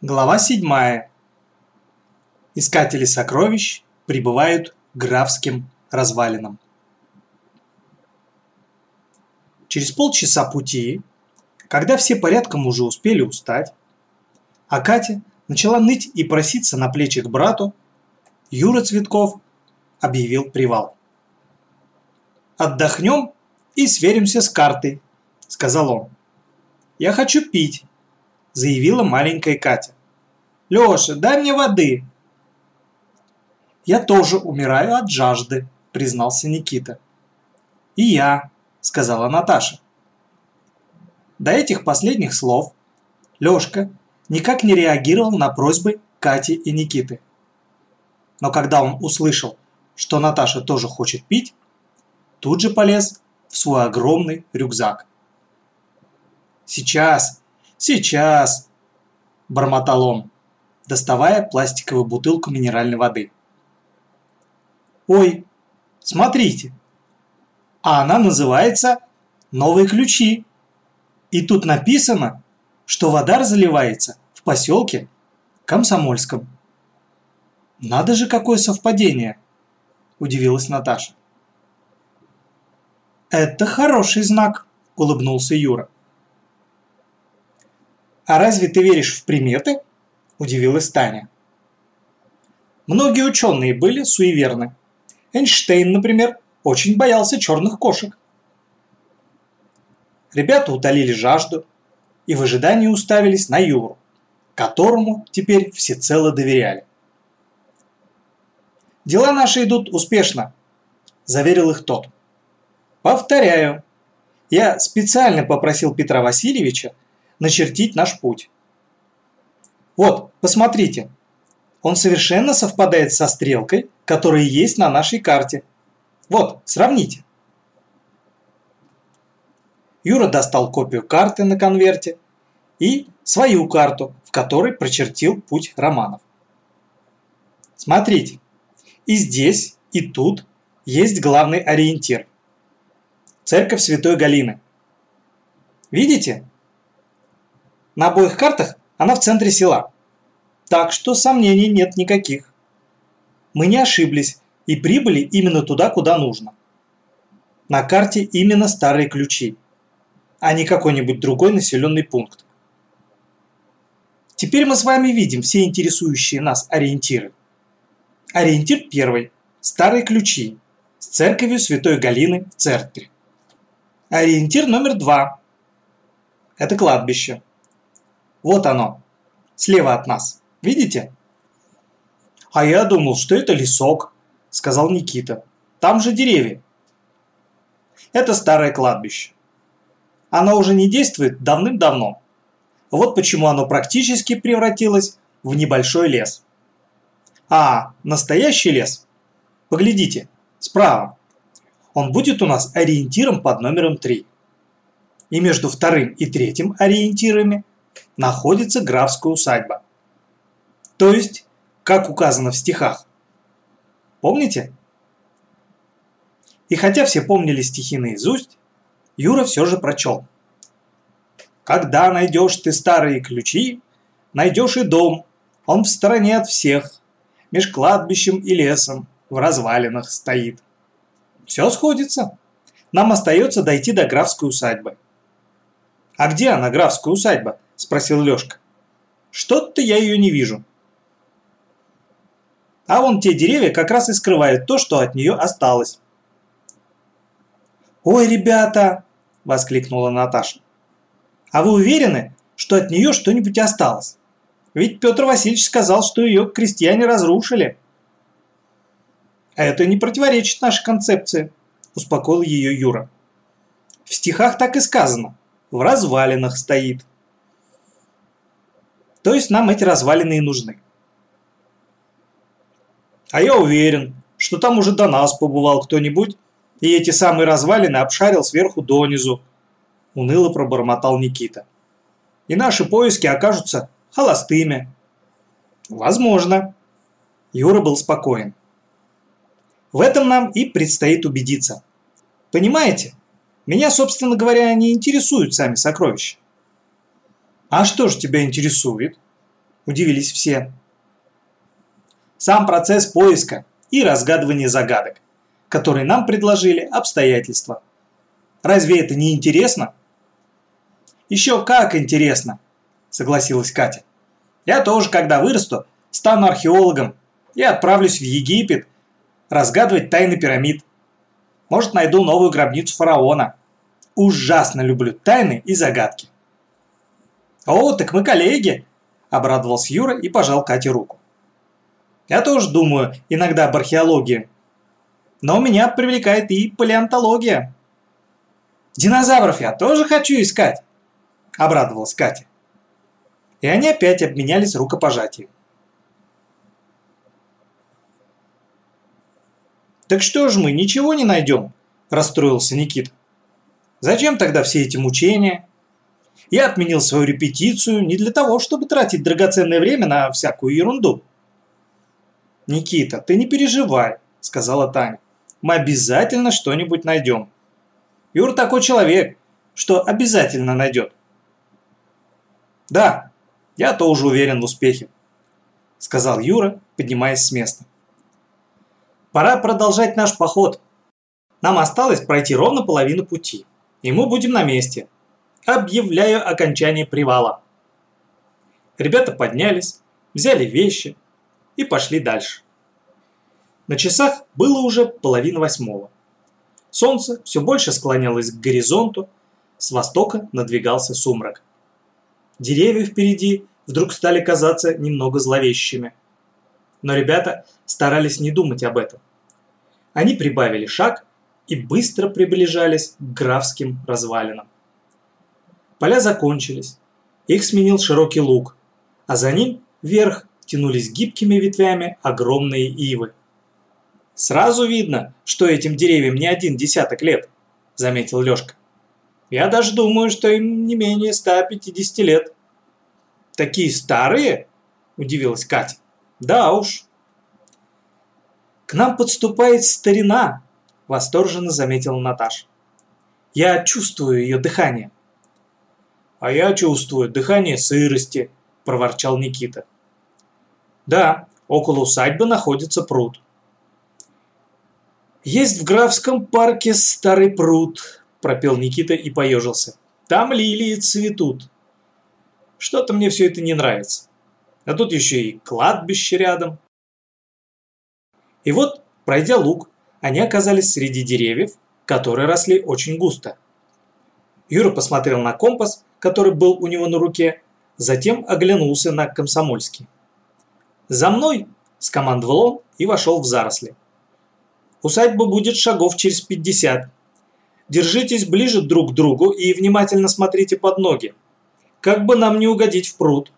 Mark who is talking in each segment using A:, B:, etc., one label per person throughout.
A: Глава 7. Искатели сокровищ прибывают к графским развалинам. Через полчаса пути, когда все порядком уже успели устать, а Катя начала ныть и проситься на плечи к брату, Юра Цветков объявил привал. «Отдохнем и сверимся с картой», — сказал он. «Я хочу пить» заявила маленькая Катя. «Леша, дай мне воды!» «Я тоже умираю от жажды», – признался Никита. «И я», – сказала Наташа. До этих последних слов Лёшка никак не реагировал на просьбы Кати и Никиты. Но когда он услышал, что Наташа тоже хочет пить, тут же полез в свой огромный рюкзак. «Сейчас, «Сейчас!» – бормотал он, доставая пластиковую бутылку минеральной воды. «Ой, смотрите! А она называется «Новые ключи». И тут написано, что вода разливается в поселке Комсомольском. «Надо же, какое совпадение!» – удивилась Наташа. «Это хороший знак», – улыбнулся Юра. «А разве ты веришь в приметы?» – удивилась Таня. Многие ученые были суеверны. Эйнштейн, например, очень боялся черных кошек. Ребята утолили жажду и в ожидании уставились на Юру, которому теперь всецело доверяли. «Дела наши идут успешно», – заверил их тот. «Повторяю, я специально попросил Петра Васильевича начертить наш путь. Вот, посмотрите. Он совершенно совпадает со стрелкой, которая есть на нашей карте. Вот, сравните. Юра достал копию карты на конверте и свою карту, в которой прочертил путь романов. Смотрите, и здесь, и тут есть главный ориентир. Церковь Святой Галины. Видите? На обоих картах она в центре села. Так что сомнений нет никаких. Мы не ошиблись и прибыли именно туда, куда нужно. На карте именно старые ключи, а не какой-нибудь другой населенный пункт. Теперь мы с вами видим все интересующие нас ориентиры. Ориентир первый – старые ключи с церковью Святой Галины в церкви. Ориентир номер два – это кладбище – вот оно, слева от нас. Видите? А я думал, что это лесок, сказал Никита. Там же деревья. Это старое кладбище. Оно уже не действует давным-давно. Вот почему оно практически превратилось в небольшой лес. А настоящий лес, поглядите, справа, он будет у нас ориентиром под номером 3. И между вторым и третьим ориентирами находится графская усадьба. То есть, как указано в стихах. Помните? И хотя все помнили стихи наизусть, Юра все же прочел. «Когда найдешь ты старые ключи, найдешь и дом, он в стороне от всех, меж кладбищем и лесом в развалинах стоит». Все сходится. Нам остается дойти до графской усадьбы. А где она, графская усадьба? – спросил Лёшка. «Что-то я ее не вижу». А вон те деревья как раз и скрывают то, что от нее осталось. «Ой, ребята!» – воскликнула Наташа. «А вы уверены, что от нее что-нибудь осталось? Ведь Петр Васильевич сказал, что ее крестьяне разрушили». «Это не противоречит нашей концепции», – успокоил ее Юра. «В стихах так и сказано. В развалинах стоит». То есть нам эти развалины и нужны. А я уверен, что там уже до нас побывал кто-нибудь, и эти самые развалины обшарил сверху донизу, уныло пробормотал Никита. И наши поиски окажутся холостыми. Возможно. Юра был спокоен. В этом нам и предстоит убедиться. Понимаете? Меня, собственно говоря, не интересуют сами сокровища. «А что же тебя интересует?» – Удивились все. Сам процесс поиска и разгадывания загадок, которые нам предложили обстоятельства. Разве это не интересно? Еще как интересно, согласилась Катя. Я тоже, когда вырасту, стану археологом и отправлюсь в Египет разгадывать тайны пирамид. Может, найду новую гробницу фараона. Ужасно люблю тайны и загадки. «О, так мы коллеги!» – обрадовался Юра и пожал Кате руку. «Я тоже думаю иногда об археологии. Но меня привлекает и палеонтология». «Динозавров я тоже хочу искать!» – обрадовалась Катя. И они опять обменялись рукопожатием. «Так что же мы, ничего не найдем?» – расстроился Никита. «Зачем тогда все эти мучения?» Я отменил свою репетицию не для того, чтобы тратить драгоценное время на всякую ерунду. «Никита, ты не переживай», – сказала Таня. «Мы обязательно что-нибудь найдем. Юр такой человек, что обязательно найдет». «Да, я тоже уверен в успехе», – сказал Юра, поднимаясь с места. Пора продолжать наш поход. Нам осталось пройти ровно половину пути, и мы будем на месте. Объявляю окончание привала. Ребята поднялись, взяли вещи и пошли дальше. На часах было уже половина восьмого. Солнце все больше склонялось к горизонту, с востока надвигался сумрак. Деревья впереди вдруг стали казаться немного зловещими. Но ребята старались не думать об этом. Они прибавили шаг и быстро приближались к графским развалинам. Поля закончились, их сменил широкий луг, а за ним вверх тянулись гибкими ветвями огромные ивы. «Сразу видно, что этим деревьям не один десяток лет», – заметил Лёшка. «Я даже думаю, что им не менее 150 лет». «Такие старые?» – удивилась Катя. «Да уж, «К нам подступает старина!» – восторженно заметила Наташа. «Я чувствую ее дыхание». «А я чувствую дыхание сырости», – проворчал Никита. «Да, около усадьбы находится пруд». «Есть в графском парке старый пруд», – пропел Никита и поежился. «Там лилии цветут». Что-то мне все это не нравится. А тут еще и кладбище рядом. И вот, пройдя луг, они оказались среди деревьев, которые росли очень густо. Юра посмотрел на компас, который был у него на руке, затем оглянулся на Комсомольский. «За мной!» – скомандовал он и вошел в заросли. «Усадьба будет шагов через пятьдесят. Держитесь ближе друг к другу и внимательно смотрите под ноги. Как бы нам не угодить в пруд!»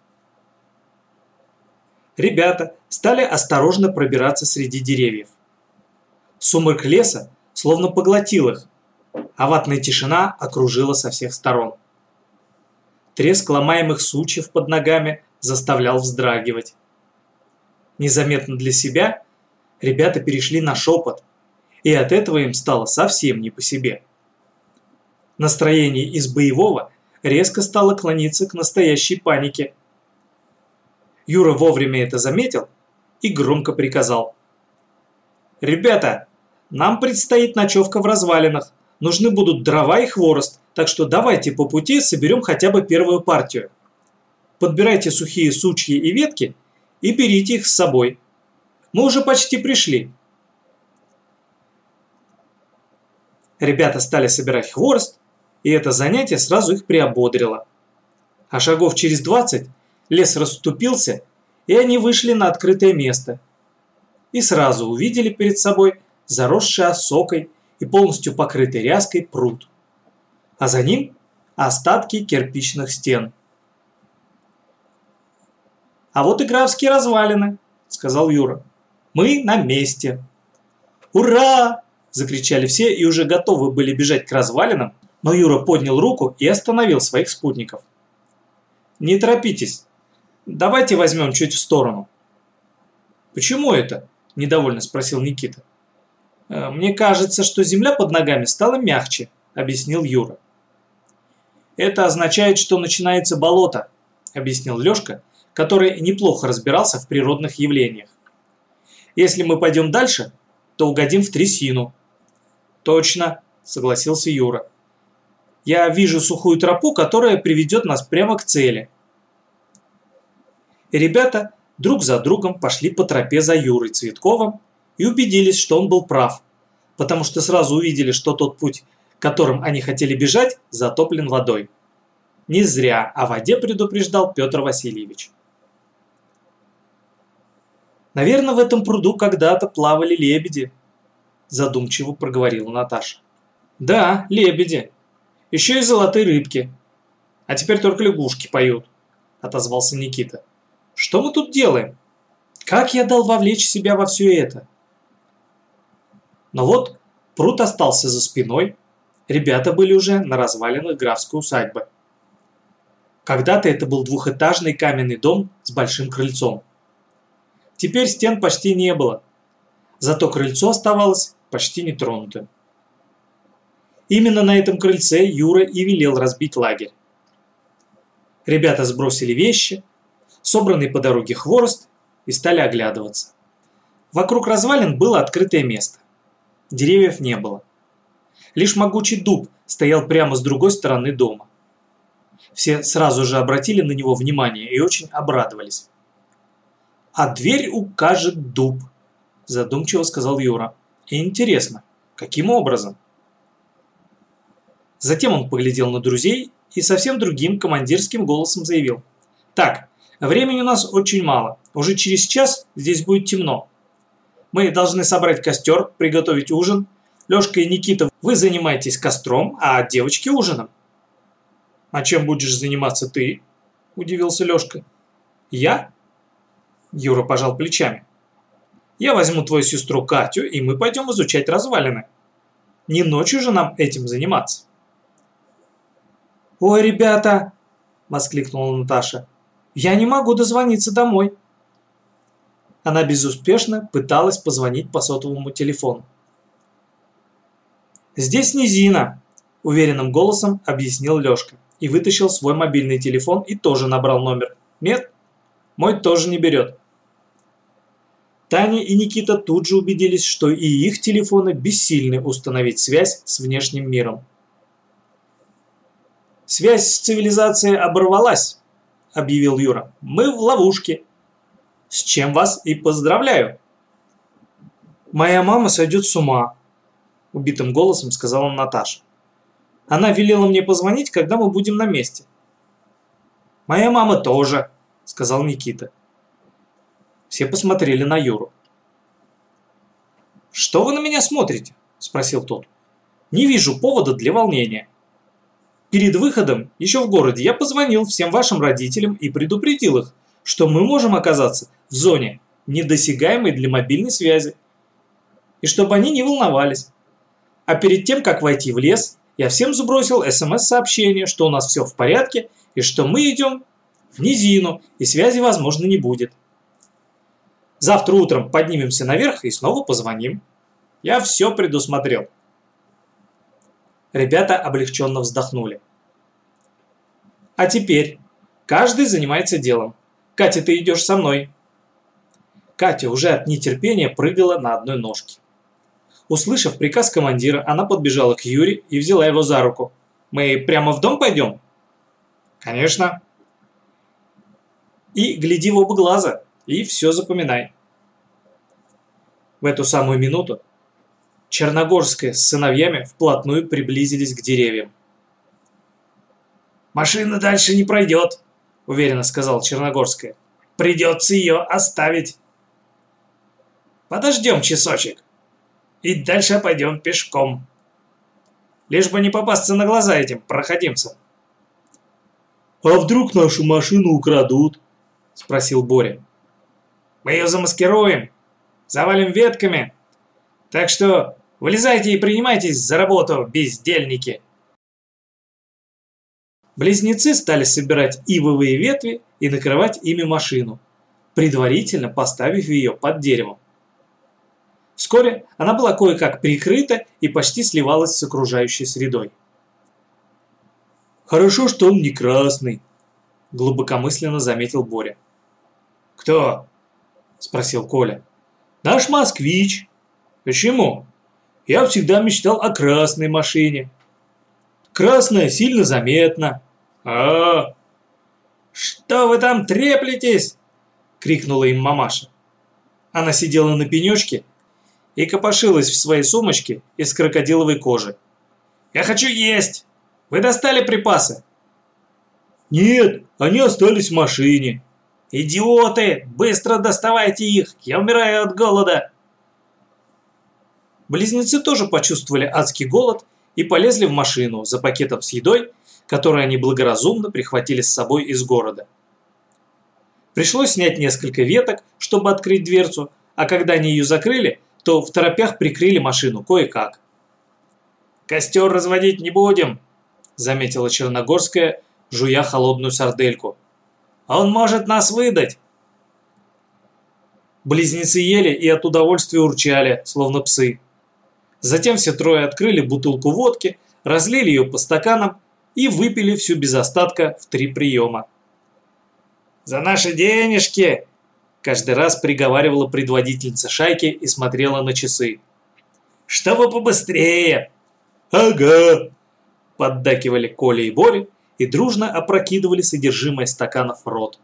A: Ребята стали осторожно пробираться среди деревьев. Сумрак леса словно поглотил их, а ватная тишина окружила со всех сторон. Треск ломаемых сучьев под ногами заставлял вздрагивать. Незаметно для себя ребята перешли на шепот, и от этого им стало совсем не по себе. Настроение из боевого резко стало клониться к настоящей панике – Юра вовремя это заметил и громко приказал. «Ребята, нам предстоит ночевка в развалинах. Нужны будут дрова и хворост, так что давайте по пути соберем хотя бы первую партию. Подбирайте сухие сучьи и ветки и берите их с собой. Мы уже почти пришли». Ребята стали собирать хворост, и это занятие сразу их приободрило. А шагов через двадцать лес расступился, и они вышли на открытое место. И сразу увидели перед собой заросший осокой и полностью покрытый ряской пруд. А за ним остатки кирпичных стен. «А вот и графские развалины», — сказал Юра. «Мы на месте». «Ура!» – закричали все и уже готовы были бежать к развалинам, но Юра поднял руку и остановил своих спутников. «Не торопитесь, Давайте возьмем чуть в сторону. Почему это? Недовольно спросил Никита. «Э, мне кажется, что земля под ногами стала мягче, объяснил Юра. Это означает, что начинается болото, объяснил Лёшка, который неплохо разбирался в природных явлениях. «Если мы пойдем дальше, то угодим в трясину». «Точно», – согласился Юра. «Я вижу сухую тропу, которая приведет нас прямо к цели». Ребята друг за другом пошли по тропе за Юрой Цветковым и убедились, что он был прав, потому что сразу увидели, что тот путь, которым они хотели бежать, затоплен водой. Не зря о воде предупреждал Петр Васильевич. «Наверное, в этом пруду когда-то плавали лебеди», задумчиво проговорила Наташа. «Да, лебеди. Еще и золотые рыбки. А теперь только лягушки поют», отозвался Никита. «Что мы тут делаем? Как я дал вовлечь себя во все это?» Но вот пруд остался за спиной, ребята были уже на развалинах графской усадьбы. Когда-то это был двухэтажный каменный дом с большим крыльцом. Теперь стен почти не было, зато крыльцо оставалось почти нетронутым. Именно на этом крыльце Юра и велел разбить лагерь. Ребята сбросили вещи, собранный по дороге хворост и стали оглядываться. Вокруг развалин было открытое место. Деревьев не было. Лишь могучий дуб стоял прямо с другой стороны дома. Все сразу же обратили на него внимание и очень обрадовались. «А дверь укажет дуб», – задумчиво сказал Юра. «Интересно, каким образом?» Затем он поглядел на друзей и совсем другим командирским голосом заявил. «Так, времени у нас очень мало. Уже через час здесь будет темно. Мы должны собрать костер, приготовить ужин. Лёшка и Никита, вы занимаетесь костром, а девочки ужином. «А чем будешь заниматься ты?» – удивился Лёшка. «Я?» – Юра пожал плечами. «Я возьму твою сестру Катю, и мы пойдем изучать развалины. Не ночью же нам этим заниматься». «Ой, ребята!» – воскликнула Наташа. «Я не могу дозвониться домой». Она безуспешно пыталась позвонить по сотовому телефону. «Здесь низина», – уверенным голосом объяснил Лёшка и вытащил свой мобильный телефон и тоже набрал номер. Нет, мой тоже не берет. Таня и Никита тут же убедились, что и их телефоны бессильны установить связь с внешним миром. «Связь с цивилизацией оборвалась», – объявил Юра. «Мы в ловушке. С чем вас и поздравляю». «Моя мама сойдет с ума», – убитым голосом сказала Наташа. Она велела мне позвонить, когда мы будем на месте. «Моя мама тоже», – сказал Никита. Все посмотрели на Юру. «Что вы на меня смотрите?» – спросил тот. «Не вижу повода для волнения. Перед выходом, еще в городе, я позвонил всем вашим родителям и предупредил их, что мы можем оказаться в зоне, недосягаемой для мобильной связи, и чтобы они не волновались. А перед тем, как войти в лес, я всем сбросил смс-сообщение, что у нас все в порядке и что мы идем в низину и связи, возможно, не будет. Завтра утром поднимемся наверх и снова позвоним. Я все предусмотрел. Ребята облегченно вздохнули. А теперь каждый занимается делом. Катя, ты идешь со мной. Катя уже от нетерпения прыгала на одной ножке. Услышав приказ командира, она подбежала к Юре и взяла его за руку. «Мы прямо в дом пойдем?» «Конечно». «И гляди в оба глаза, и все запоминай». В эту самую минуту Черногорская с сыновьями вплотную приблизились к деревьям. «Машина дальше не пройдет», – уверенно сказал Черногорская. «Придется ее оставить». «Подождем часочек», и дальше пойдем пешком. Лишь бы не попасться на глаза этим проходимцам. «А вдруг нашу машину украдут?» – спросил Боря. «Мы ее замаскируем, завалим ветками. Так что вылезайте и принимайтесь за работу, бездельники!» Близнецы стали собирать ивовые ветви и накрывать ими машину, предварительно поставив ее под деревом. Вскоре она была кое-как прикрыта и почти сливалась с окружающей средой. «Хорошо, что он не красный», – глубокомысленно заметил Боря. «Кто?» – спросил Коля. «Наш москвич». «Почему?» «Я всегда мечтал о красной машине». «Красная сильно заметна». А, -а, а «Что вы там треплетесь?» – крикнула им мамаша. Она сидела на пенечке и копошилась в своей сумочке из крокодиловой кожи. «Я хочу есть! Вы достали припасы?» «Нет, они остались в машине». «Идиоты! Быстро доставайте их! Я умираю от голода!» Близнецы тоже почувствовали адский голод и полезли в машину за пакетом с едой, который они благоразумно прихватили с собой из города. Пришлось снять несколько веток, чтобы открыть дверцу, а когда они ее закрыли, то в торопях прикрыли машину кое-как. «Костер разводить не будем», – заметила Черногорская, жуя холодную сардельку. «Он может нас выдать!» Близнецы ели и от удовольствия урчали, словно псы. Затем все трое открыли бутылку водки, разлили ее по стаканам и выпили всю без остатка в три приема. «За наши денежки!» Каждый раз приговаривала предводительница шайки и смотрела на часы. «Чтобы побыстрее!» «Ага!» Поддакивали Коля и Боря и дружно опрокидывали содержимое стаканов в рот.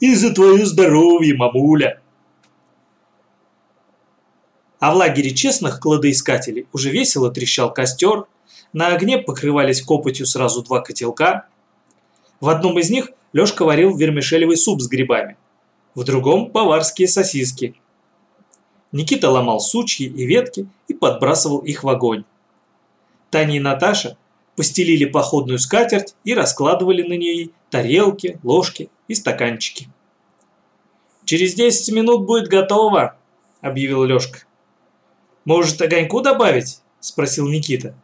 A: «И за твое здоровье, мамуля!» А в лагере честных кладоискателей уже весело трещал костер, на огне покрывались копотью сразу два котелка. В одном из них Лёшка варил вермишелевый суп с грибами, в другом – поварские сосиски. Никита ломал сучьи и ветки и подбрасывал их в огонь. Таня и Наташа постелили походную скатерть и раскладывали на ней тарелки, ложки и стаканчики. «Через 10 минут будет готово», – объявил Лёшка. «Может, огоньку добавить?» – спросил Никита.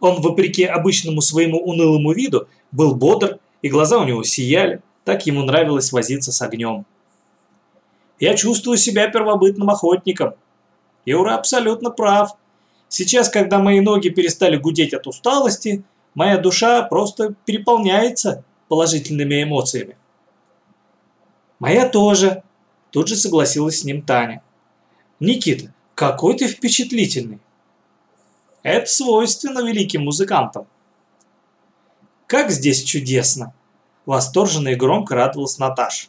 A: Он, вопреки обычному своему унылому виду, был бодр, и глаза у него сияли, так ему нравилось возиться с огнем. «Я чувствую себя первобытным охотником». Юра абсолютно прав. Сейчас, когда мои ноги перестали гудеть от усталости, моя душа просто переполняется положительными эмоциями. «Моя тоже», – тут же согласилась с ним Таня. «Никита, какой ты впечатлительный!» «Это свойственно великим музыкантам». «Как здесь чудесно!» – восторженно и громко радовалась Наташа.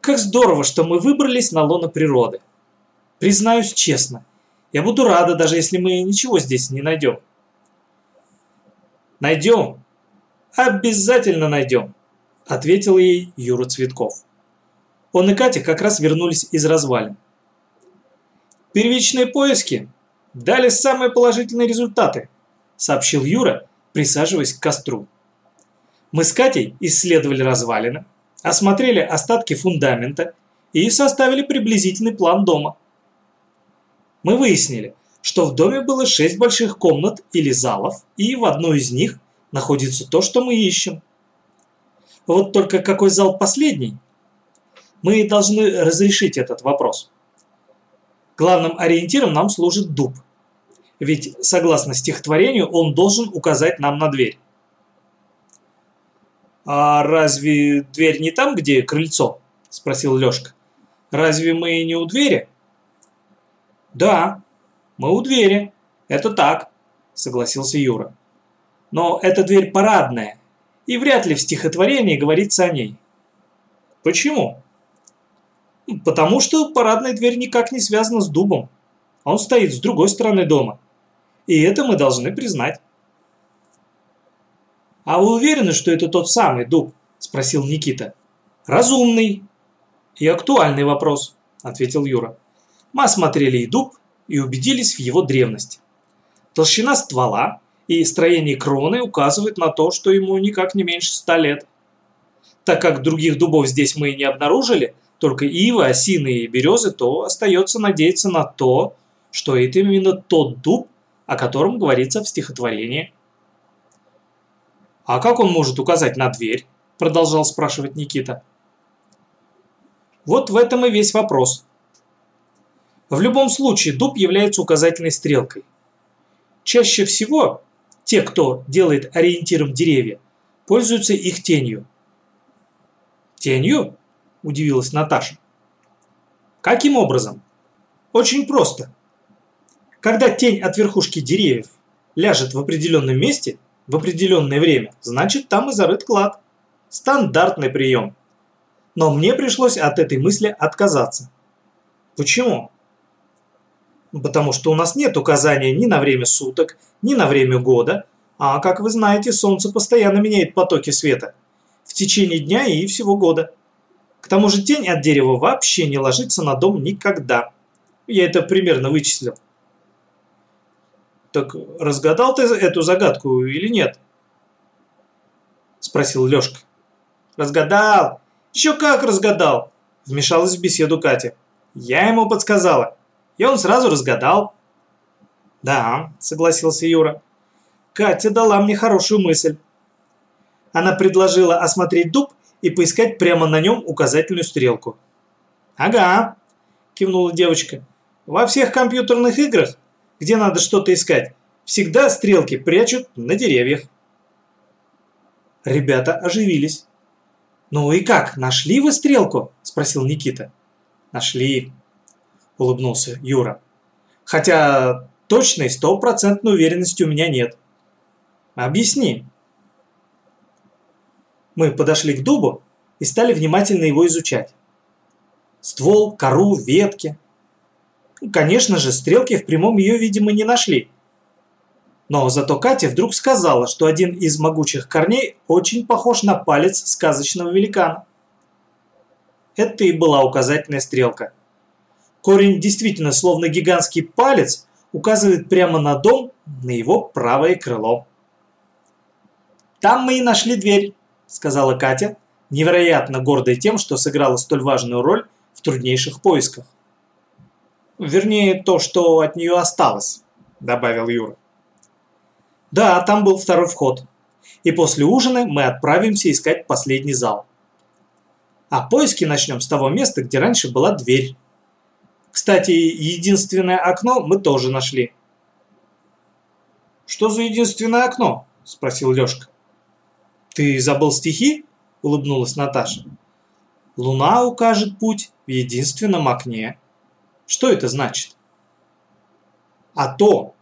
A: «Как здорово, что мы выбрались на лоно природы! Признаюсь честно, я буду рада, даже если мы ничего здесь не найдем». «Найдем! Обязательно найдем!» – ответил ей Юра Цветков. Он и Катя как раз вернулись из развалин. Первичные поиски дали самые положительные результаты, сообщил Юра, присаживаясь к костру. Мы с Катей исследовали развалины, осмотрели остатки фундамента и составили приблизительный план дома. Мы выяснили, что в доме было шесть больших комнат или залов, и в одной из них находится то, что мы ищем. Вот только какой зал последний? Мы должны разрешить этот вопрос. Главным ориентиром нам служит дуб. Ведь, согласно стихотворению, он должен указать нам на дверь. «А разве дверь не там, где крыльцо?» – спросил Лёшка. «Разве мы не у двери?» «Да, мы у двери. Это так», – согласился Юра. «Но эта дверь парадная, и вряд ли в стихотворении говорится о ней». «Почему?» Потому что парадная дверь никак не связана с дубом. Он стоит с другой стороны дома. И это мы должны признать. «А вы уверены, что это тот самый дуб?» – спросил Никита. «Разумный и актуальный вопрос», – ответил Юра. Мы осмотрели и дуб, и убедились в его древности. Толщина ствола и строение кроны указывают на то, что ему никак не меньше ста лет. Так как других дубов здесь мы не обнаружили – только ивы, осины и березы, то остается надеяться на то, что это именно тот дуб, о котором говорится в стихотворении. «А как он может указать на дверь?» – продолжал спрашивать Никита. Вот в этом и весь вопрос. В любом случае дуб является указательной стрелкой. Чаще всего те, кто делает ориентиром деревья, пользуются их тенью. Тенью? – удивилась Наташа. Каким образом? Очень просто. Когда тень от верхушки деревьев ляжет в определенном месте в определенное время, значит там и зарыт клад. Стандартный прием. Но мне пришлось от этой мысли отказаться. Почему? Потому что у нас нет указания ни на время суток, ни на время года, а, как вы знаете, Солнце постоянно меняет потоки света в течение дня и всего года. К тому же тень от дерева вообще не ложится на дом никогда. Я это примерно вычислил. «Так разгадал ты эту загадку или нет?» Спросил Лёшка. «Разгадал! Еще как разгадал!» Вмешалась в беседу Катя. «Я ему подсказала, и он сразу разгадал». «Да», согласился Юра. «Катя дала мне хорошую мысль. Она предложила осмотреть дуб и поискать прямо на нем указательную стрелку. «Ага», – кивнула девочка. «Во всех компьютерных играх, где надо что-то искать, всегда стрелки прячут на деревьях». Ребята оживились. «Ну и как, нашли вы стрелку?» – спросил Никита. «Нашли», – улыбнулся Юра. «Хотя точной стопроцентной уверенности у меня нет». «Объясни», мы подошли к дубу и стали внимательно его изучать. Ствол, кору, ветки. Конечно же, стрелки в прямом ее, видимо, не нашли. Но зато Катя вдруг сказала, что один из могучих корней очень похож на палец сказочного великана. Это и была указательная стрелка. Корень действительно, словно гигантский палец, указывает прямо на дом, на его правое крыло. Там мы и нашли дверь сказала Катя, невероятно гордая тем, что сыграла столь важную роль в труднейших поисках. Вернее, то, что от нее осталось, добавил Юра. Да, там был второй вход. И после ужина мы отправимся искать последний зал. А поиски начнем с того места, где раньше была дверь. Кстати, единственное окно мы тоже нашли. «Что за единственное окно?» – спросил Лёшка. «Ты забыл стихи?» – улыбнулась Наташа. «Луна укажет путь в единственном окне». Что это значит? А то,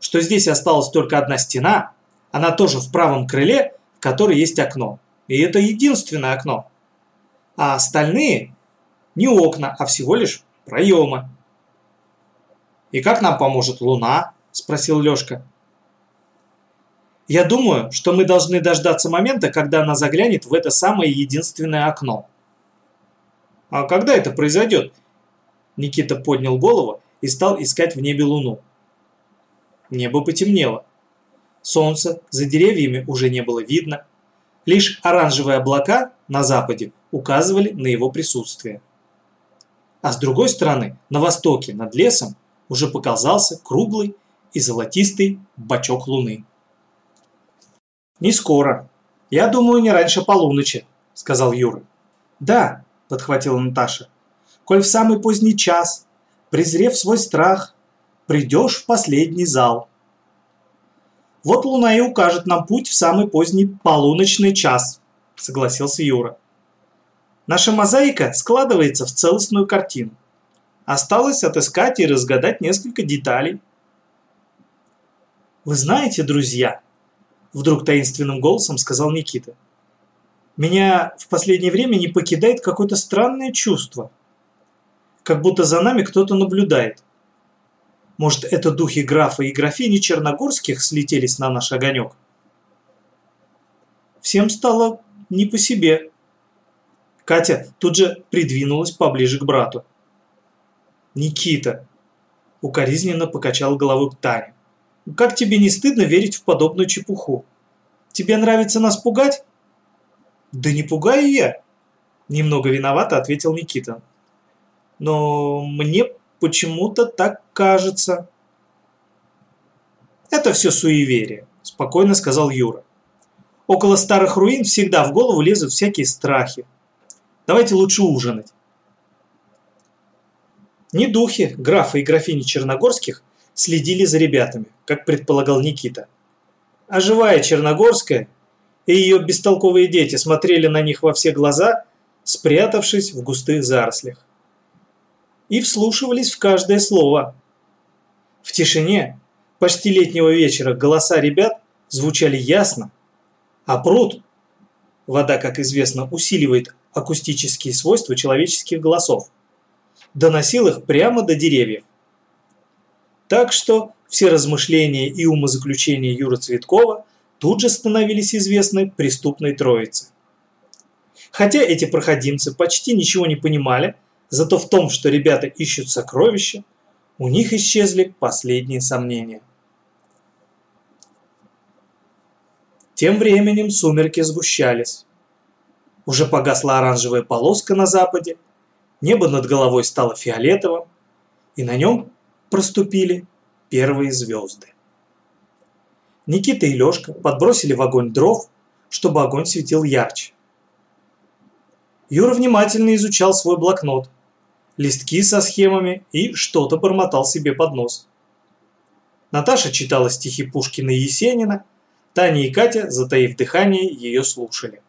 A: что здесь осталась только одна стена, она тоже в правом крыле, в которой есть окно. И это единственное окно. А остальные не окна, а всего лишь проемы. «И как нам поможет Луна?» – спросил Лёшка. Я думаю, что мы должны дождаться момента, когда она заглянет в это самое единственное окно. А когда это произойдет? Никита поднял голову и стал искать в небе луну. Небо потемнело. Солнца за деревьями уже не было видно. Лишь оранжевые облака на западе указывали на его присутствие. А с другой стороны, на востоке, над лесом, уже показался круглый и золотистый бачок луны. «Не скоро. Я думаю, не раньше полуночи», – сказал Юра. «Да», – подхватила Наташа. «Коль в самый поздний час, презрев свой страх, придешь в последний зал». «Вот луна и укажет нам путь в самый поздний полуночный час», – согласился Юра. «Наша мозаика складывается в целостную картину. Осталось отыскать и разгадать несколько деталей». «Вы знаете, друзья», Вдруг таинственным голосом сказал Никита. Меня в последнее время не покидает какое-то странное чувство. Как будто за нами кто-то наблюдает. Может, это духи графа и графини Черногорских слетелись на наш огонек? Всем стало не по себе. Катя тут же придвинулась поближе к брату. «Никита!» – укоризненно покачал головой Таня. Как тебе не стыдно верить в подобную чепуху? Тебе нравится нас пугать? Да не пугаю я. Немного виновато ответил Никита. Но мне почему-то так кажется. Это все суеверие, спокойно сказал Юра. Около старых руин всегда в голову лезут всякие страхи. Давайте лучше ужинать. Не духи графа и графини Черногорских следили за ребятами, как предполагал Никита. А живая Черногорская и ее бестолковые дети смотрели на них во все глаза, спрятавшись в густых зарослях. И вслушивались в каждое слово. В тишине почти летнего вечера голоса ребят звучали ясно, а пруд, вода, как известно, усиливает акустические свойства человеческих голосов, доносил их прямо до деревьев. Так что все размышления и умозаключения Юры Цветкова тут же становились известны преступной троице. Хотя эти проходимцы почти ничего не понимали, зато в том, что ребята ищут сокровища, у них исчезли последние сомнения. Тем временем сумерки сгущались. Уже погасла оранжевая полоска на западе, небо над головой стало фиолетовым, и на нем проступили первые звезды. Никита и Лёшка подбросили в огонь дров, чтобы огонь светил ярче. Юра внимательно изучал свой блокнот, листки со схемами и что-то бормотал себе под нос. Наташа читала стихи Пушкина и Есенина, Таня и Катя, затаив дыхание, ее слушали.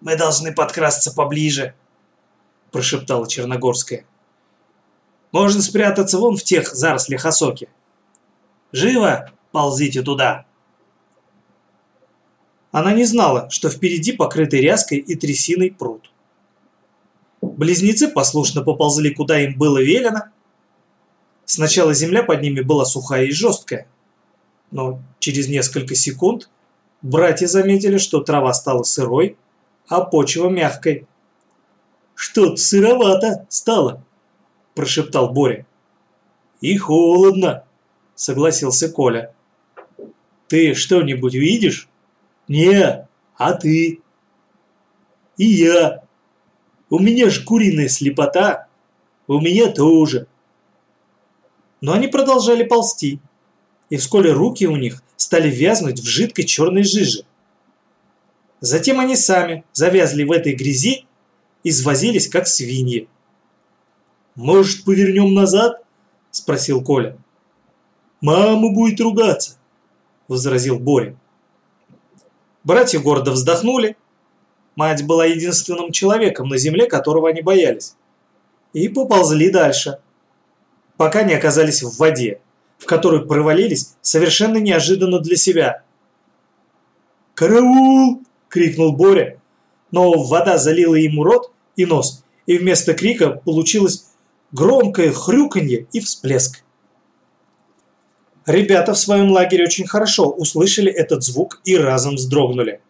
A: «Мы должны подкрасться поближе», – прошептала Черногорская. «Можно спрятаться вон в тех зарослях осоки. Живо ползите туда!» Она не знала, что впереди покрытый ряской и трясиной пруд. Близнецы послушно поползли, куда им было велено. Сначала земля под ними была сухая и жесткая, но через несколько секунд братья заметили, что трава стала сырой, а почва мягкой. «Что-то сыровато стало», – прошептал Боря. «И холодно», – согласился Коля. «Ты что-нибудь видишь?» «Не, а ты?» «И я. У меня ж куриная слепота. У меня тоже». Но они продолжали ползти и вскоре руки у них стали вязнуть в жидкой черной жиже. Затем они сами завязли в этой грязи и свозились, как свиньи. «Может, повернем назад?» – спросил Коля. «Мама будет ругаться», – возразил Боря. Братья гордо вздохнули. Мать была единственным человеком на земле, которого они боялись. И поползли дальше, пока не оказались в воде в которую провалились совершенно неожиданно для себя. «Караул!» – крикнул Боря, но вода залила ему рот и нос, и вместо крика получилось громкое хрюканье и всплеск. Ребята в своем лагере очень хорошо услышали этот звук и разом вздрогнули.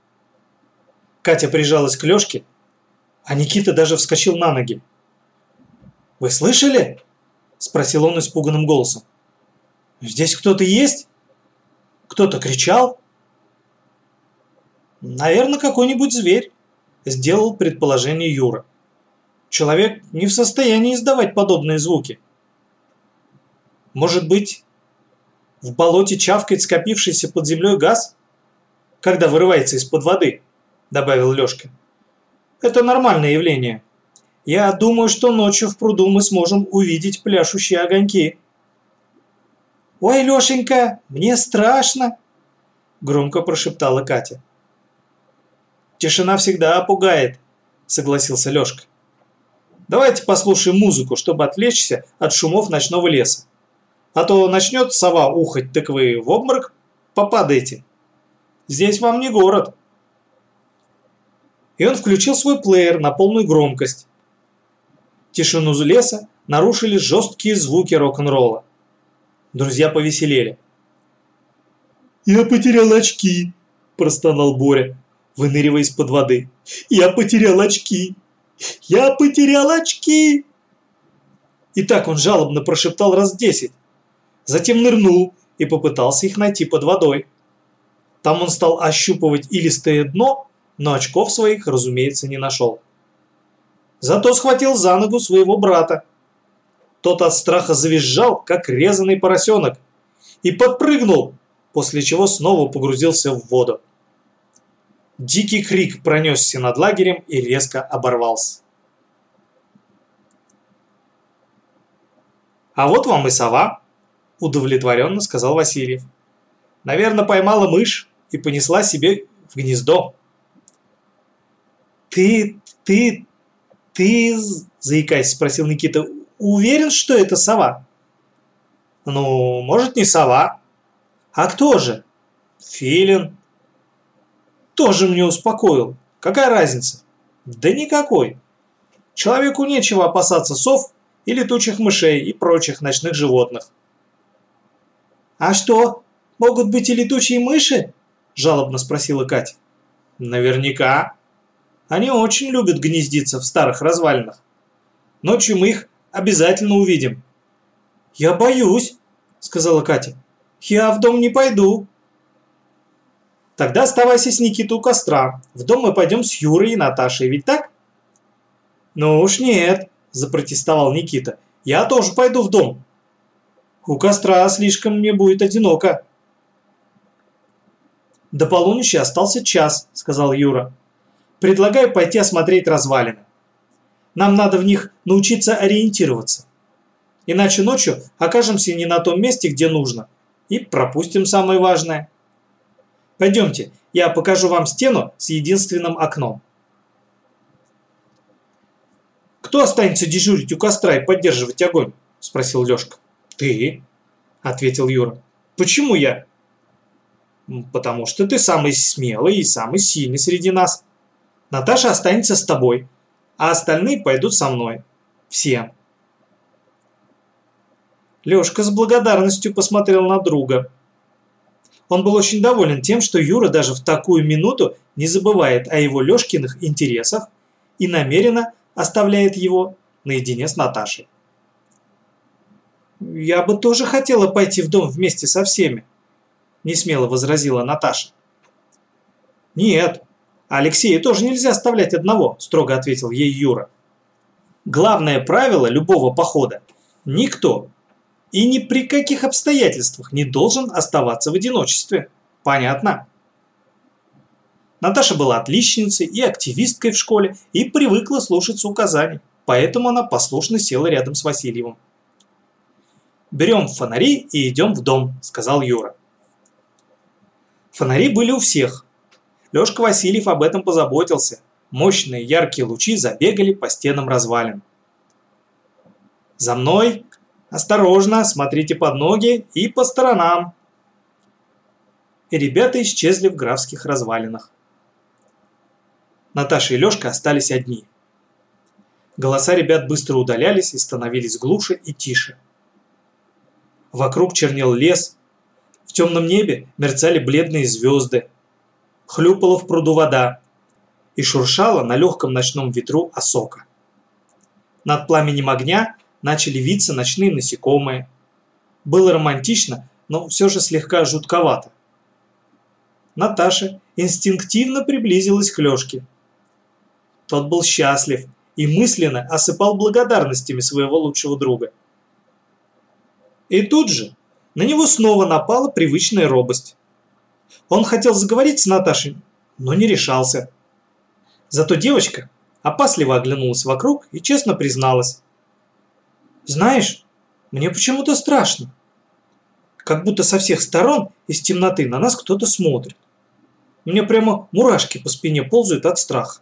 A: Катя прижалась к Лёшке, а Никита даже вскочил на ноги. «Вы слышали?» – спросил он испуганным голосом. Здесь кто-то есть? Кто-то кричал? Наверное, какой-нибудь зверь, сделал предположение Юра. Человек не в состоянии издавать подобные звуки. Может быть, в болоте чавкает скопившийся под землей газ, когда вырывается из-под воды, добавил Лёшка. Это нормальное явление. Я думаю, что ночью в пруду мы сможем увидеть пляшущие огоньки. «Ой, Лешенька, мне страшно!» Громко прошептала Катя. «Тишина всегда пугает», согласился Лешка. «Давайте послушаем музыку, чтобы отвлечься от шумов ночного леса. А то начнет сова ухать, так вы в обморок попадаете. Здесь вам не город». И он включил свой плеер на полную громкость. Тишину леса нарушили жесткие звуки рок-н-ролла. Друзья повеселели. «Я потерял очки!» – простонал Боря, выныривая из-под воды. «Я потерял очки! Я потерял очки!» И так он жалобно прошептал раз десять. Затем нырнул и попытался их найти под водой. Там он стал ощупывать илистое дно, но очков своих, разумеется, не нашел. Зато схватил за ногу своего брата тот от страха завизжал, как резанный поросенок, и подпрыгнул, после чего снова погрузился в воду. Дикий крик пронесся над лагерем и резко оборвался. «А вот вам и сова», – удовлетворенно сказал Васильев. «Наверное, поймала мышь и понесла себе в гнездо». «Ты, ты, «Ты, — заикаясь, спросил Никита, — уверен, что это сова?» «Ну, может, не сова. А кто же?» «Филин». «Тоже мне успокоил. Какая разница?» «Да никакой. Человеку нечего опасаться сов и летучих мышей и прочих ночных животных». «А что, могут быть и летучие мыши?» – жалобно спросила Катя. «Наверняка. Они очень любят гнездиться в старых развалинах. Ночью мы их обязательно увидим». «Я боюсь», – сказала Катя. «Я в дом не пойду». «Тогда оставайся с Никитой у костра. В дом мы пойдем с Юрой и Наташей, ведь так?» «Ну уж нет», – запротестовал Никита. «Я тоже пойду в дом. У костра слишком мне будет одиноко». «До полуночи остался час», – сказал Юра. «Предлагаю пойти осмотреть развалины. Нам надо в них научиться ориентироваться. Иначе ночью окажемся не на том месте, где нужно, и пропустим самое важное. Пойдемте, я покажу вам стену с единственным окном». «Кто останется дежурить у костра и поддерживать огонь?» – спросил Лешка. «Ты», – ответил Юра. «Почему я?» Потому что ты самый смелый и самый сильный среди нас. Наташа останется с тобой, а остальные пойдут со мной. Все. Лёшка с благодарностью посмотрел на друга. Он был очень доволен тем, что Юра даже в такую минуту не забывает о его Лёшкиных интересах и намеренно оставляет его наедине с Наташей. «Я бы тоже хотела пойти в дом вместе со всеми», – несмело возразила Наташа. «Нет, Алексея тоже нельзя оставлять одного», – строго ответил ей Юра. «Главное правило любого похода – никто и ни при каких обстоятельствах не должен оставаться в одиночестве. Понятно?» Наташа была отличницей и активисткой в школе и привыкла слушаться указаний, поэтому она послушно села рядом с Васильевым. «Берем фонари и идем в дом», – сказал Юра. Фонари были у всех. Лёшка Васильев об этом позаботился. Мощные яркие лучи забегали по стенам развалин. «За мной! Осторожно! Смотрите под ноги и по сторонам!» И ребята исчезли в графских развалинах. Наташа и Лёшка остались одни. Голоса ребят быстро удалялись и становились глуше и тише. Вокруг чернел лес, в темном небе мерцали бледные звезды, хлюпала в пруду вода и шуршала на легком ночном ветру осока. Над пламенем огня начали виться ночные насекомые. Было романтично, но все же слегка жутковато. Наташа инстинктивно приблизилась к Лешке. Тот был счастлив и мысленно осыпал благодарностями своего лучшего друга. И тут же на него снова напала привычная робость. Он хотел заговорить с Наташей, но не решался. Зато девочка опасливо оглянулась вокруг и честно призналась. «Знаешь, мне почему-то страшно. Как будто со всех сторон из темноты на нас кто-то смотрит. Мне прямо мурашки по спине ползают от страха.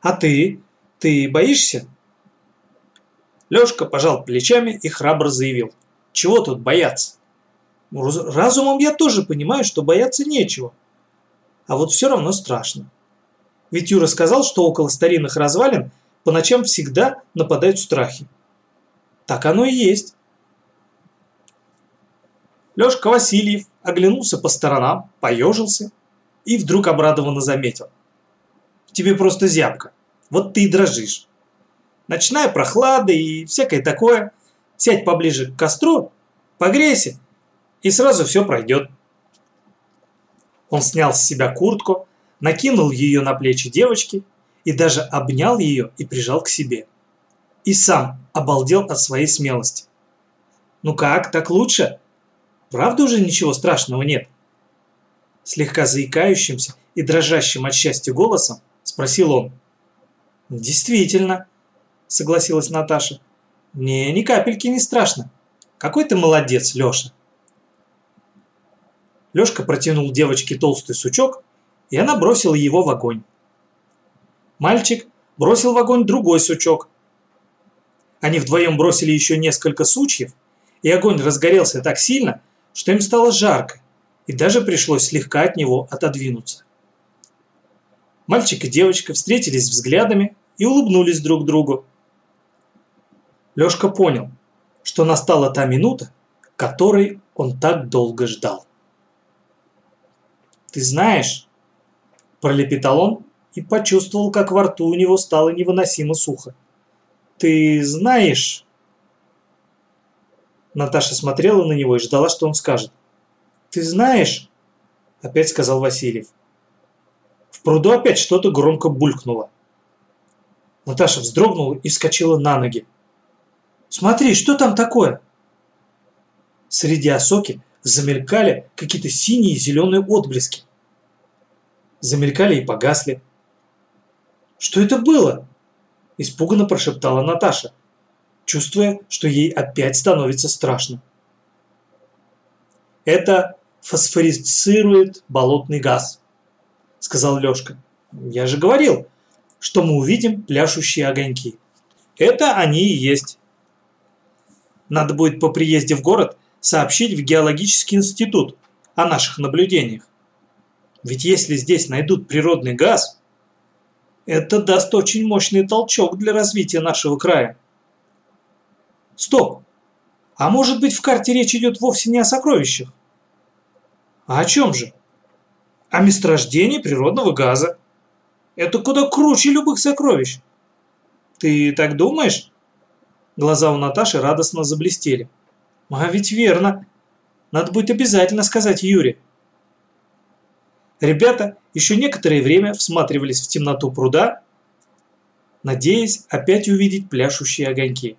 A: А ты? Ты боишься?» Лёшка пожал плечами и храбро заявил. «Чего тут бояться? Ну, разумом я тоже понимаю, что бояться нечего. А вот все равно страшно. Ведь Юра сказал, что около старинных развалин по ночам всегда нападают страхи. Так оно и есть. Лёшка Васильев оглянулся по сторонам, поежился и вдруг обрадованно заметил. Тебе просто зябко. Вот ты и дрожишь. Ночная прохлада и всякое такое. Сядь поближе к костру, погрейся и сразу все пройдет. Он снял с себя куртку, накинул ее на плечи девочки и даже обнял ее и прижал к себе. И сам обалдел от своей смелости. «Ну как, так лучше? Правда уже ничего страшного нет?» Слегка заикающимся и дрожащим от счастья голосом спросил он. «Действительно», — согласилась Наташа. «Мне ни капельки не страшно. Какой ты молодец, Леша». Лёшка протянул девочке толстый сучок, и она бросила его в огонь. Мальчик бросил в огонь другой сучок. Они вдвоем бросили еще несколько сучьев, и огонь разгорелся так сильно, что им стало жарко, и даже пришлось слегка от него отодвинуться. Мальчик и девочка встретились взглядами и улыбнулись друг другу. Лёшка понял, что настала та минута, которой он так долго ждал. «Ты знаешь», – пролепетал он и почувствовал, как во рту у него стало невыносимо сухо. «Ты знаешь...» Наташа смотрела на него и ждала, что он скажет. «Ты знаешь...» – опять сказал Васильев. В пруду опять что-то громко булькнуло. Наташа вздрогнула и вскочила на ноги. «Смотри, что там такое?» Среди осоки замелькали какие-то синие и зеленые отблески. Замелькали и погасли. «Что это было?» – испуганно прошептала Наташа, чувствуя, что ей опять становится страшно. «Это фосфорицирует болотный газ», – сказал Лёшка. «Я же говорил, что мы увидим пляшущие огоньки. Это они и есть. Надо будет по приезде в город сообщить в геологический институт о наших наблюдениях. Ведь если здесь найдут природный газ, это даст очень мощный толчок для развития нашего края. Стоп! А может быть в карте речь идет вовсе не о сокровищах? А о чем же? О месторождении природного газа. Это куда круче любых сокровищ. Ты так думаешь? Глаза у Наташи радостно заблестели. А ведь верно. Надо будет обязательно сказать Юре. Ребята еще некоторое время всматривались в темноту пруда, надеясь опять увидеть пляшущие огоньки.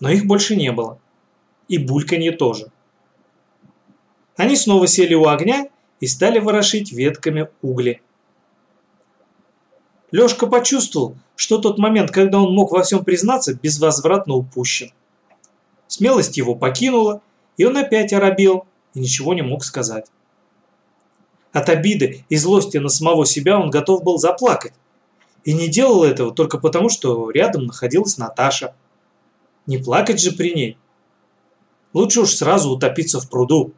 A: Но их больше не было. И бульканье тоже. Они снова сели у огня и стали ворошить ветками угли. Лёшка почувствовал, что тот момент, когда он мог во всем признаться, безвозвратно упущен. Смелость его покинула, и он опять оробел и ничего не мог сказать. От обиды и злости на самого себя он готов был заплакать. И не делал этого только потому, что рядом находилась Наташа. Не плакать же при ней. Лучше уж сразу утопиться в пруду.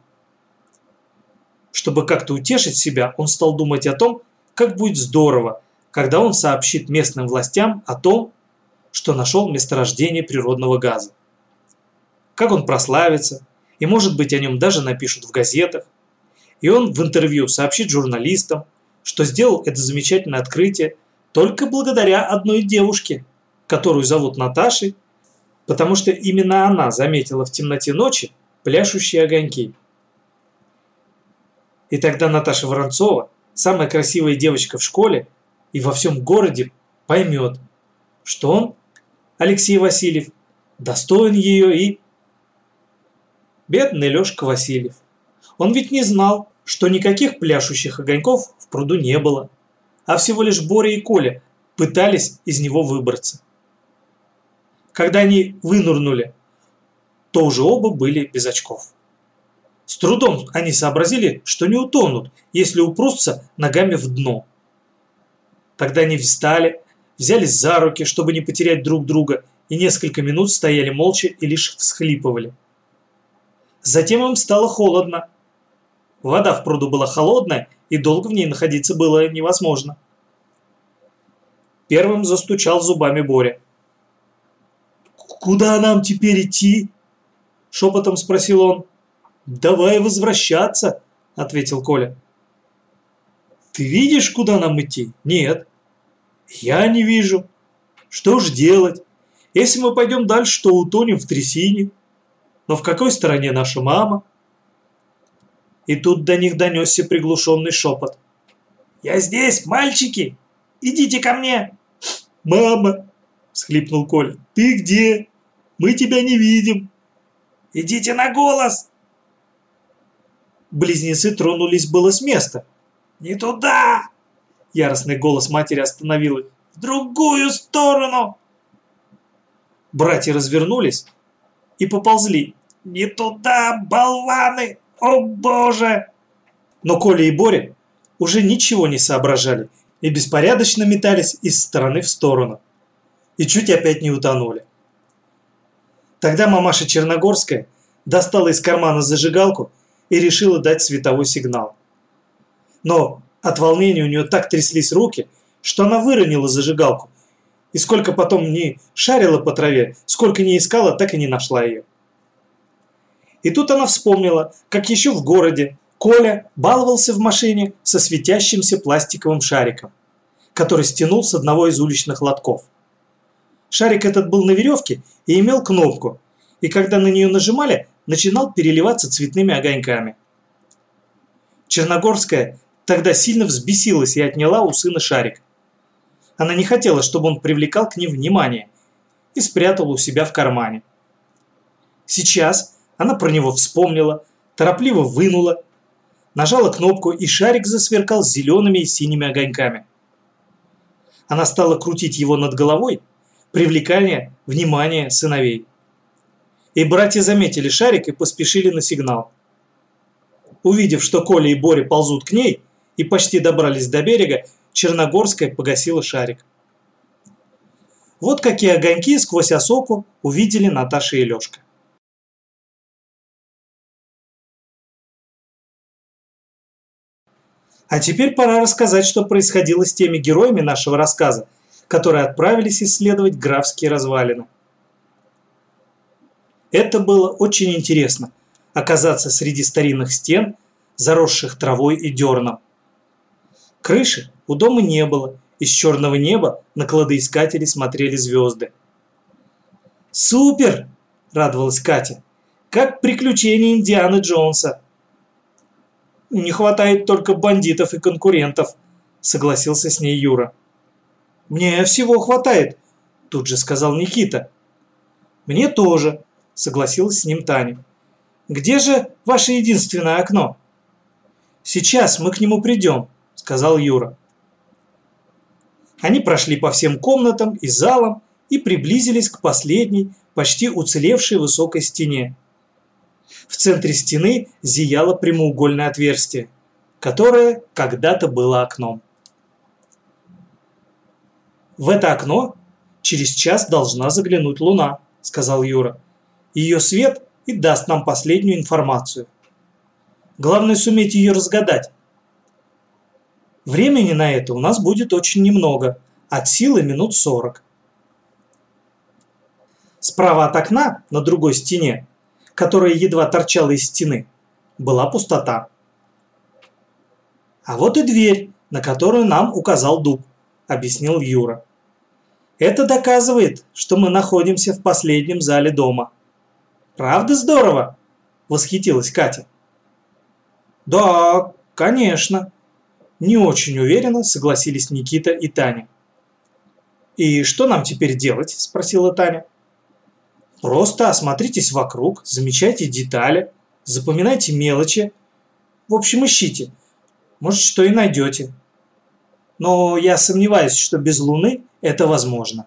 A: Чтобы как-то утешить себя, он стал думать о том, как будет здорово, когда он сообщит местным властям о том, что нашел месторождение природного газа. Как он прославится, и может быть о нем даже напишут в газетах и он в интервью сообщит журналистам, что сделал это замечательное открытие только благодаря одной девушке, которую зовут Наташей, потому что именно она заметила в темноте ночи пляшущие огоньки. И тогда Наташа Воронцова, самая красивая девочка в школе и во всем городе, поймет, что он, Алексей Васильев, достоин ее и... Бедный Лешка Васильев. Он ведь не знал, что никаких пляшущих огоньков в пруду не было, а всего лишь Боря и Коля пытались из него выбраться. Когда они вынурнули, то уже оба были без очков. С трудом они сообразили, что не утонут, если упрутся ногами в дно. Тогда они встали, взялись за руки, чтобы не потерять друг друга, и несколько минут стояли молча и лишь всхлипывали. Затем им стало холодно, Вода в пруду была холодная, и долго в ней находиться было невозможно. Первым застучал зубами Боря. «Куда нам теперь идти?» – шепотом спросил он. «Давай возвращаться», – ответил Коля. «Ты видишь, куда нам идти?» «Нет». «Я не вижу. Что ж делать? Если мы пойдем дальше, то утонем в трясине. Но в какой стороне наша мама?» и тут до них донесся приглушенный шепот. «Я здесь, мальчики! Идите ко мне!» «Мама!» – всхлипнул Коля. «Ты где? Мы тебя не видим!» «Идите на голос!» Близнецы тронулись было с места. «Не туда!» Яростный голос матери остановил их. «В другую сторону!» Братья развернулись и поползли. «Не туда, болваны! «О боже!» Но Коля и Боря уже ничего не соображали и беспорядочно метались из стороны в сторону. И чуть опять не утонули. Тогда мамаша Черногорская достала из кармана зажигалку и решила дать световой сигнал. Но от волнения у нее так тряслись руки, что она выронила зажигалку. И сколько потом не шарила по траве, сколько не искала, так и не нашла ее. И тут она вспомнила, как еще в городе Коля баловался в машине со светящимся пластиковым шариком, который стянул с одного из уличных лотков. Шарик этот был на веревке и имел кнопку, и когда на нее нажимали, начинал переливаться цветными огоньками. Черногорская тогда сильно взбесилась и отняла у сына шарик. Она не хотела, чтобы он привлекал к ним внимание, и спрятала у себя в кармане. Сейчас она про него вспомнила, торопливо вынула, нажала кнопку, и шарик засверкал зелеными и синими огоньками. Она стала крутить его над головой, привлекая внимание сыновей. И братья заметили шарик и поспешили на сигнал. Увидев, что Коля и Боря ползут к ней и почти добрались до берега, Черногорская погасила шарик. Вот какие огоньки сквозь осоку увидели Наташа и Лёшка. А теперь пора рассказать, что происходило с теми героями нашего рассказа, которые отправились исследовать графские развалины. Это было очень интересно – оказаться среди старинных стен, заросших травой и дерном. Крыши у дома не было, из черного неба на кладоискателей смотрели звезды. «Супер!» – радовалась Катя. «Как приключения Индианы Джонса!» «Не хватает только бандитов и конкурентов», – согласился с ней Юра. «Мне всего хватает», – тут же сказал Никита. «Мне тоже», – согласилась с ним Таня. «Где же ваше единственное окно?» «Сейчас мы к нему придем», – сказал Юра. Они прошли по всем комнатам и залам и приблизились к последней, почти уцелевшей высокой стене. В центре стены зияло прямоугольное отверстие, которое когда-то было окном. «В это окно через час должна заглянуть луна», – сказал Юра. «Ее свет и даст нам последнюю информацию. Главное суметь ее разгадать. Времени на это у нас будет очень немного, от силы минут сорок. Справа от окна, на другой стене, которая едва торчала из стены, была пустота. А вот и дверь, на которую нам указал дуб, объяснил Юра. Это доказывает, что мы находимся в последнем зале дома. Правда здорово? Восхитилась Катя. Да, конечно. Не очень уверенно согласились Никита и Таня. «И что нам теперь делать?» – спросила Таня. Просто осмотритесь вокруг, замечайте детали, запоминайте мелочи. В общем, ищите. Может, что и найдете. Но я сомневаюсь, что без Луны это возможно.